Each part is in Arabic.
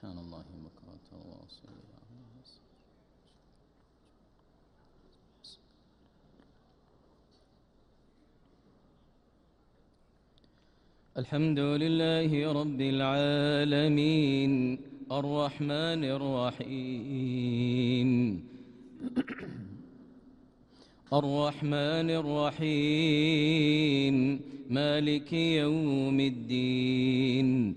سبحان الله بكرة واصيلا الحمد لله رب العالمين. الرحمن الرحيم. الرحمن الرحيم. مالك يوم الدين.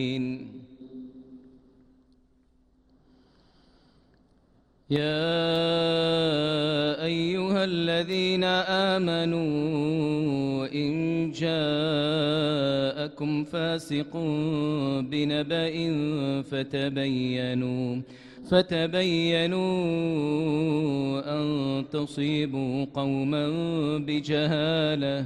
يا أيها الذين آمنوا إن جاءكم فاسق بنبأ فتبينوا فتبينوا أن تصيبوا قوما بجهالة.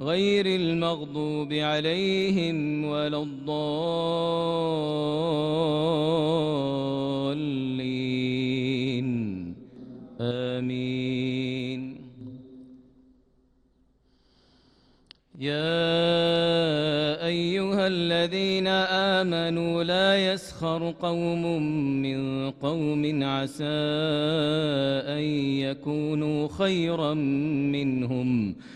غير المغضوب عليهم ولا الضالين. آمين. يا أيها الذين آمنوا لا يسخر قوم من قوم عسى أن يكونوا خيرا منهم ۖ.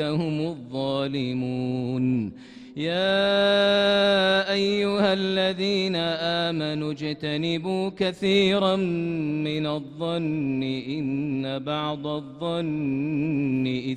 هم الظالمون. يا أيها الذين آمنوا اجتنبوا كثيرا من الظن إن بعض الظن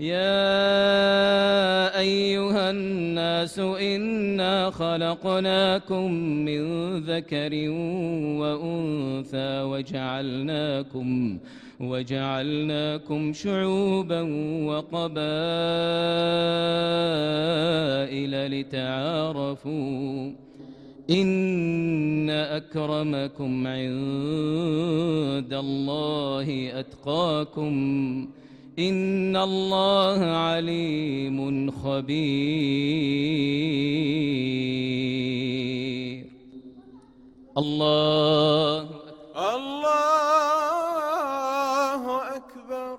يا أيها الناس إنا خلقناكم من ذكر وأنثى وجعلناكم وجعلناكم شعوبا وقبائل لتعارفوا إن أكرمكم عند الله أتقاكم إن الله عليم خبير. الله أكبر